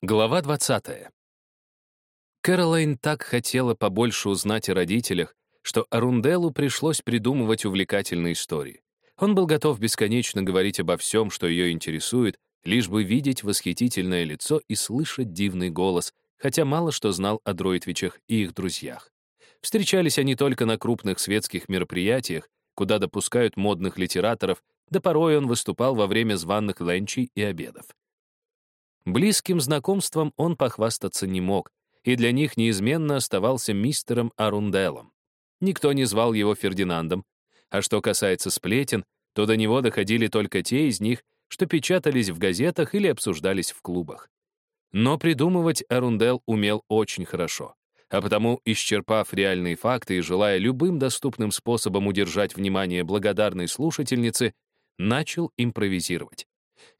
Глава 20. Кэролайн так хотела побольше узнать о родителях, что Арунделу пришлось придумывать увлекательные истории. Он был готов бесконечно говорить обо всем, что ее интересует, лишь бы видеть восхитительное лицо и слышать дивный голос, хотя мало что знал о Дроитвичах и их друзьях. Встречались они только на крупных светских мероприятиях, куда допускают модных литераторов, да порой он выступал во время званных ленчей и обедов. Близким знакомством он похвастаться не мог, и для них неизменно оставался мистером Арунделом. Никто не звал его Фердинандом, а что касается сплетен, то до него доходили только те из них, что печатались в газетах или обсуждались в клубах. Но придумывать Арундел умел очень хорошо, а потому, исчерпав реальные факты и желая любым доступным способом удержать внимание благодарной слушательницы, начал импровизировать.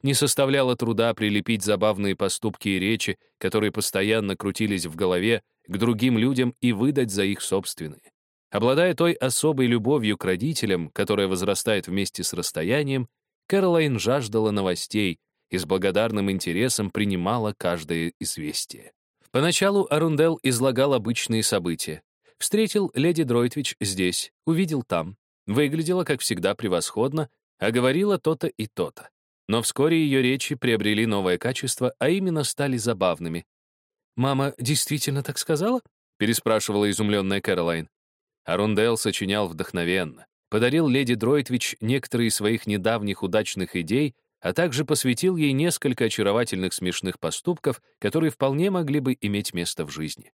Не составляло труда прилепить забавные поступки и речи, которые постоянно крутились в голове, к другим людям и выдать за их собственные. Обладая той особой любовью к родителям, которая возрастает вместе с расстоянием, Кэролайн жаждала новостей и с благодарным интересом принимала каждое известие. Поначалу Арундел излагал обычные события. Встретил леди Дройтвич здесь, увидел там. Выглядела, как всегда, превосходно, а говорила то-то и то-то. Но вскоре ее речи приобрели новое качество, а именно стали забавными. «Мама действительно так сказала?» — переспрашивала изумленная Кэролайн. Арундел сочинял вдохновенно. Подарил леди Дройтвич некоторые своих недавних удачных идей, а также посвятил ей несколько очаровательных смешных поступков, которые вполне могли бы иметь место в жизни.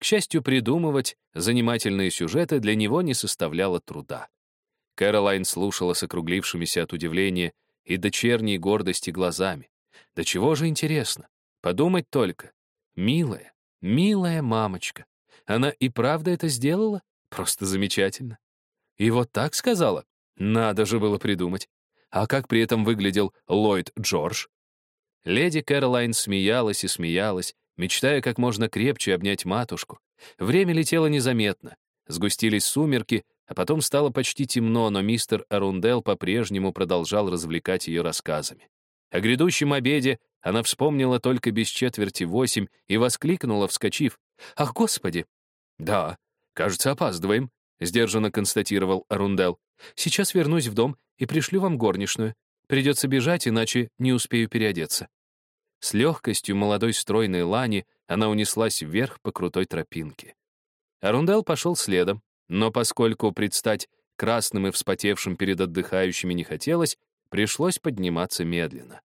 К счастью, придумывать занимательные сюжеты для него не составляло труда. Кэролайн слушала с округлившимися от удивления и дочерней гордости глазами. Да чего же интересно? Подумать только. Милая, милая мамочка. Она и правда это сделала? Просто замечательно. И вот так сказала? Надо же было придумать. А как при этом выглядел Ллойд Джордж? Леди Кэролайн смеялась и смеялась, мечтая как можно крепче обнять матушку. Время летело незаметно. Сгустились сумерки, а потом стало почти темно, но мистер Арундел по-прежнему продолжал развлекать ее рассказами. О грядущем обеде она вспомнила только без четверти восемь и воскликнула, вскочив. «Ах, Господи!» «Да, кажется, опаздываем», — сдержанно констатировал Арундел. «Сейчас вернусь в дом и пришлю вам горничную. Придется бежать, иначе не успею переодеться». С легкостью молодой стройной лани она унеслась вверх по крутой тропинке. Арундел пошел следом, но поскольку предстать красным и вспотевшим перед отдыхающими не хотелось, пришлось подниматься медленно.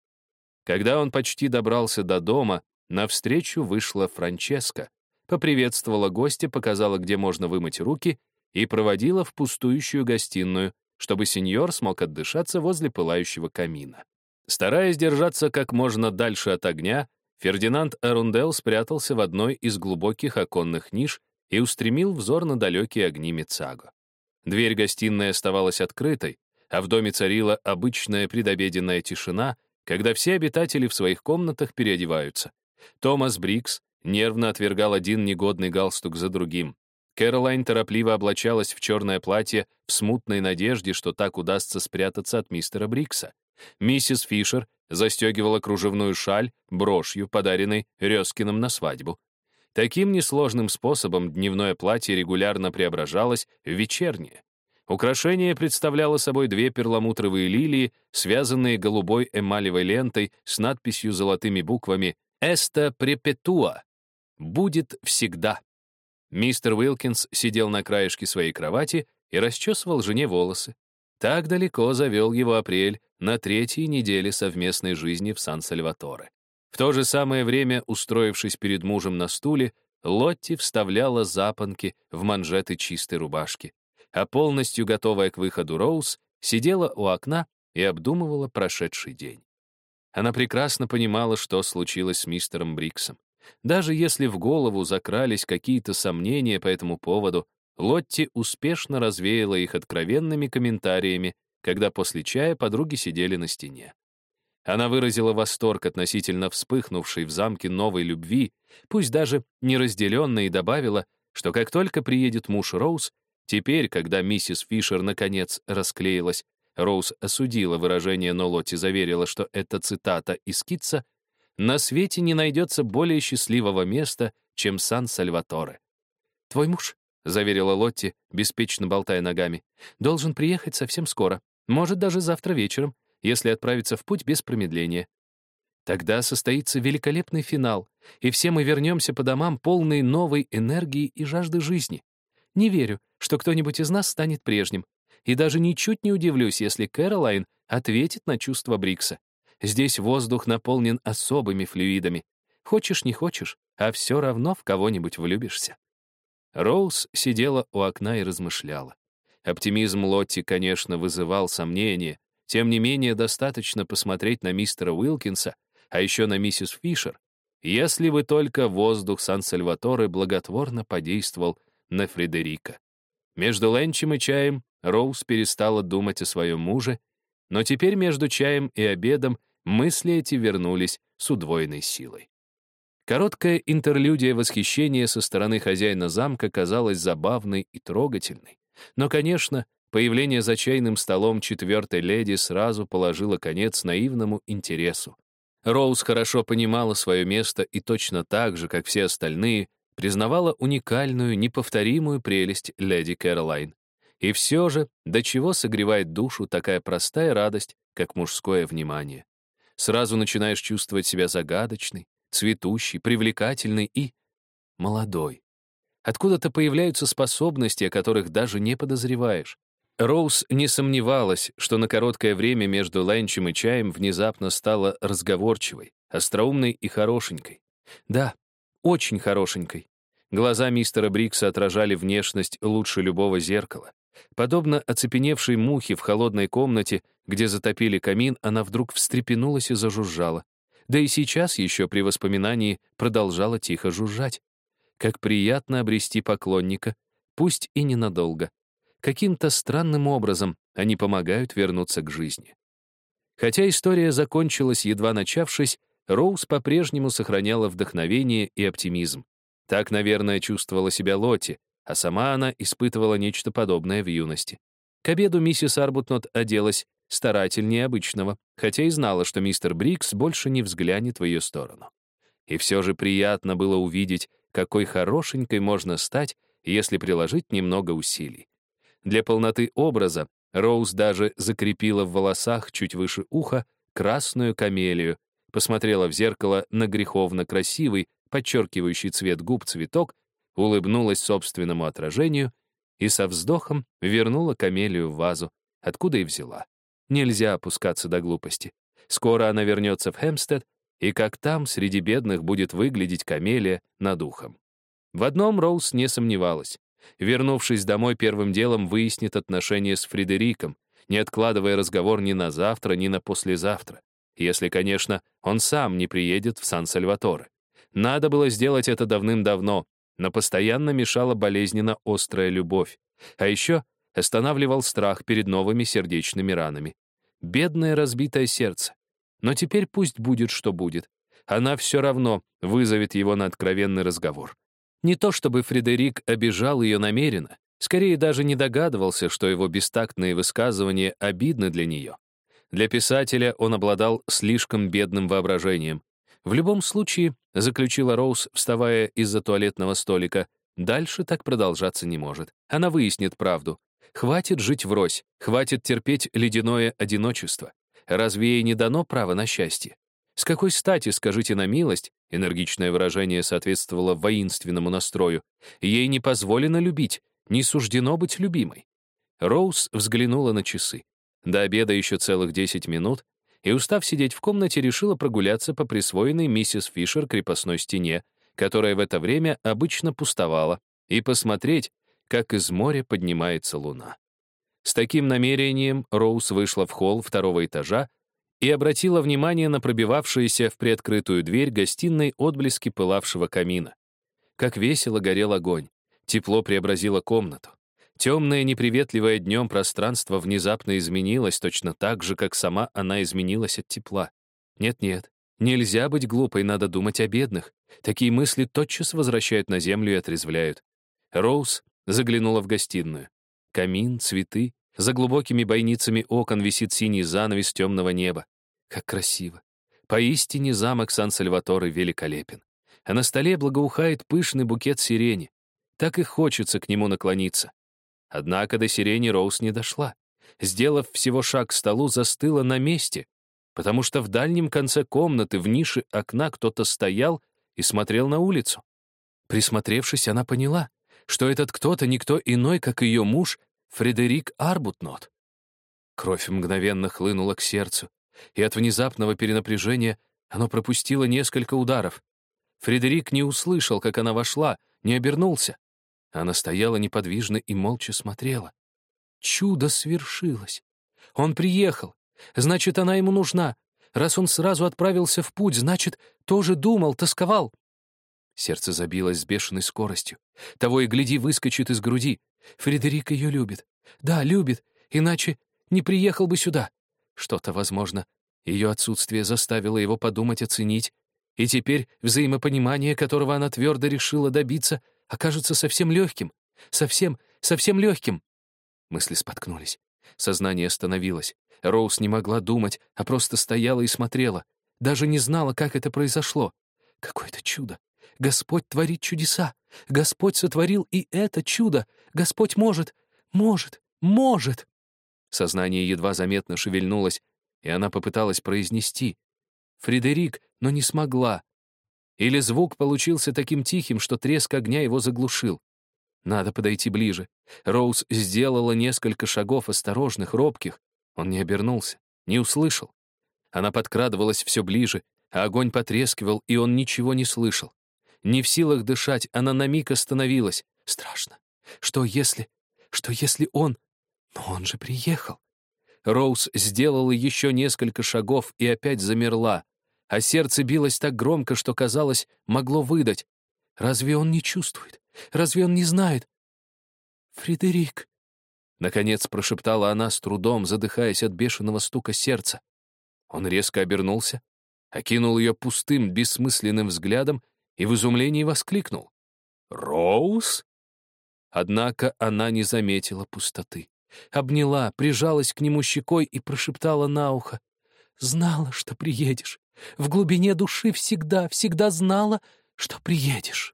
Когда он почти добрался до дома, навстречу вышла Франческа, поприветствовала гостя, показала, где можно вымыть руки, и проводила в пустующую гостиную, чтобы сеньор смог отдышаться возле пылающего камина. Стараясь держаться как можно дальше от огня, Фердинанд Арундел спрятался в одной из глубоких оконных ниш и устремил взор на далекие огни Мицаго. Дверь гостиной оставалась открытой, а в доме царила обычная предобеденная тишина, когда все обитатели в своих комнатах переодеваются. Томас Брикс нервно отвергал один негодный галстук за другим. Кэролайн торопливо облачалась в черное платье в смутной надежде, что так удастся спрятаться от мистера Брикса. Миссис Фишер застегивала кружевную шаль брошью, подаренной Резкиным на свадьбу. Таким несложным способом дневное платье регулярно преображалось в вечернее. Украшение представляло собой две перламутровые лилии, связанные голубой эмалевой лентой с надписью золотыми буквами «Эста препетуа» — «Будет всегда». Мистер Уилкинс сидел на краешке своей кровати и расчесывал жене волосы. Так далеко завел его апрель на третьей неделе совместной жизни в Сан-Сальваторе. В то же самое время, устроившись перед мужем на стуле, Лотти вставляла запонки в манжеты чистой рубашки, а полностью готовая к выходу Роуз сидела у окна и обдумывала прошедший день. Она прекрасно понимала, что случилось с мистером Бриксом. Даже если в голову закрались какие-то сомнения по этому поводу, Лотти успешно развеяла их откровенными комментариями, когда после чая подруги сидели на стене. Она выразила восторг относительно вспыхнувшей в замке новой любви, пусть даже неразделенной, и добавила, что как только приедет муж Роуз, теперь, когда миссис Фишер наконец расклеилась, Роуз осудила выражение, но Лотти заверила, что это цитата из Китса, на свете не найдется более счастливого места, чем Сан-Сальваторе. «Твой муж», — заверила Лотти, беспечно болтая ногами, «должен приехать совсем скоро, может, даже завтра вечером, если отправиться в путь без промедления. Тогда состоится великолепный финал, и все мы вернемся по домам полные новой энергии и жажды жизни. Не верю, что кто-нибудь из нас станет прежним, и даже ничуть не удивлюсь, если Кэролайн ответит на чувства Брикса. Здесь воздух наполнен особыми флюидами. Хочешь, не хочешь, а все равно в кого-нибудь влюбишься. Роуз сидела у окна и размышляла. Оптимизм Лотти, конечно, вызывал сомнения, тем не менее достаточно посмотреть на мистера Уилкинса, а еще на миссис Фишер, если бы только воздух Сан-Сальваторе благотворно подействовал на Фредерика. Между ленчем и чаем Роуз перестала думать о своем муже, но теперь между чаем и обедом мысли эти вернулись с удвоенной силой. Короткая интерлюдия восхищения со стороны хозяина замка казалась забавной и трогательной. Но, конечно, появление за чайным столом четвертой леди сразу положило конец наивному интересу. Роуз хорошо понимала свое место и точно так же, как все остальные, признавала уникальную, неповторимую прелесть леди Кэролайн. И все же, до чего согревает душу такая простая радость, как мужское внимание. Сразу начинаешь чувствовать себя загадочной, цветущей, привлекательной и молодой. Откуда-то появляются способности, о которых даже не подозреваешь. Роуз не сомневалась, что на короткое время между ланчем и чаем внезапно стала разговорчивой, остроумной и хорошенькой. Да, очень хорошенькой. Глаза мистера Брикса отражали внешность лучше любого зеркала. Подобно оцепеневшей мухе в холодной комнате, где затопили камин, она вдруг встрепенулась и зажужжала. Да и сейчас еще при воспоминании продолжала тихо жужжать. Как приятно обрести поклонника, пусть и ненадолго. Каким-то странным образом они помогают вернуться к жизни. Хотя история закончилась, едва начавшись, Роуз по-прежнему сохраняла вдохновение и оптимизм. Так, наверное, чувствовала себя Лотти, а сама она испытывала нечто подобное в юности. К обеду миссис Арбутнот оделась старательнее обычного, хотя и знала, что мистер Брикс больше не взглянет в ее сторону. И все же приятно было увидеть, какой хорошенькой можно стать, если приложить немного усилий. Для полноты образа Роуз даже закрепила в волосах чуть выше уха красную камелию, посмотрела в зеркало на греховно красивый, подчеркивающий цвет губ цветок улыбнулась собственному отражению и со вздохом вернула камелию в вазу, откуда и взяла. Нельзя опускаться до глупости. Скоро она вернется в Хемстед, и как там среди бедных будет выглядеть камелия над ухом. В одном Роуз не сомневалась. Вернувшись домой, первым делом выяснит отношения с Фредериком, не откладывая разговор ни на завтра, ни на послезавтра. Если, конечно, он сам не приедет в Сан-Сальваторе. Надо было сделать это давным-давно, но постоянно мешала болезненно острая любовь. А еще останавливал страх перед новыми сердечными ранами. Бедное разбитое сердце. Но теперь пусть будет, что будет. Она все равно вызовет его на откровенный разговор. Не то чтобы Фредерик обижал ее намеренно, скорее даже не догадывался, что его бестактные высказывания обидны для нее. Для писателя он обладал слишком бедным воображением, в любом случае, заключила Роуз, вставая из-за туалетного столика, дальше так продолжаться не может. Она выяснит правду. Хватит жить врозь, хватит терпеть ледяное одиночество. Разве ей не дано право на счастье? С какой стати, скажите на милость, энергичное выражение соответствовало воинственному настрою, ей не позволено любить, не суждено быть любимой. Роуз взглянула на часы. До обеда еще целых 10 минут, и, устав сидеть в комнате, решила прогуляться по присвоенной миссис Фишер крепостной стене, которая в это время обычно пустовала, и посмотреть, как из моря поднимается луна. С таким намерением Роуз вышла в холл второго этажа и обратила внимание на пробивавшиеся в приоткрытую дверь гостиной отблески пылавшего камина. Как весело горел огонь, тепло преобразило комнату. Темное, неприветливое днем пространство внезапно изменилось точно так же, как сама она изменилась от тепла. Нет-нет, нельзя быть глупой, надо думать о бедных. Такие мысли тотчас возвращают на землю и отрезвляют. Роуз заглянула в гостиную. Камин, цветы. За глубокими бойницами окон висит синий занавес темного неба. Как красиво. Поистине замок Сан-Сальваторе великолепен. А на столе благоухает пышный букет сирени. Так и хочется к нему наклониться. Однако до сирени Роуз не дошла. Сделав всего шаг к столу, застыла на месте, потому что в дальнем конце комнаты, в нише окна, кто-то стоял и смотрел на улицу. Присмотревшись, она поняла, что этот кто-то никто иной, как ее муж, Фредерик Арбутнот. Кровь мгновенно хлынула к сердцу, и от внезапного перенапряжения оно пропустило несколько ударов. Фредерик не услышал, как она вошла, не обернулся. Она стояла неподвижно и молча смотрела. Чудо свершилось. Он приехал. Значит, она ему нужна. Раз он сразу отправился в путь, значит, тоже думал, тосковал. Сердце забилось с бешеной скоростью. Того и гляди, выскочит из груди. Фредерик ее любит. Да, любит, иначе не приехал бы сюда. Что-то, возможно, ее отсутствие заставило его подумать, оценить, и теперь взаимопонимание, которого она твердо решила добиться, окажется совсем легким. Совсем, совсем легким. Мысли споткнулись. Сознание остановилось. Роуз не могла думать, а просто стояла и смотрела. Даже не знала, как это произошло. Какое-то чудо. Господь творит чудеса. Господь сотворил и это чудо. Господь может, может, может. Сознание едва заметно шевельнулось, и она попыталась произнести. «Фредерик», но не смогла. Или звук получился таким тихим, что треск огня его заглушил. Надо подойти ближе. Роуз сделала несколько шагов осторожных, робких. Он не обернулся, не услышал. Она подкрадывалась все ближе, а огонь потрескивал, и он ничего не слышал. Не в силах дышать, она на миг остановилась. Страшно. Что если... Что если он... Но он же приехал. Роуз сделала еще несколько шагов и опять замерла, а сердце билось так громко, что, казалось, могло выдать. Разве он не чувствует? Разве он не знает? «Фредерик», — наконец прошептала она с трудом, задыхаясь от бешеного стука сердца. Он резко обернулся, окинул ее пустым, бессмысленным взглядом и в изумлении воскликнул. «Роуз?» Однако она не заметила пустоты. Обняла, прижалась к нему щекой и прошептала на ухо. «Знала, что приедешь. В глубине души всегда, всегда знала, что приедешь».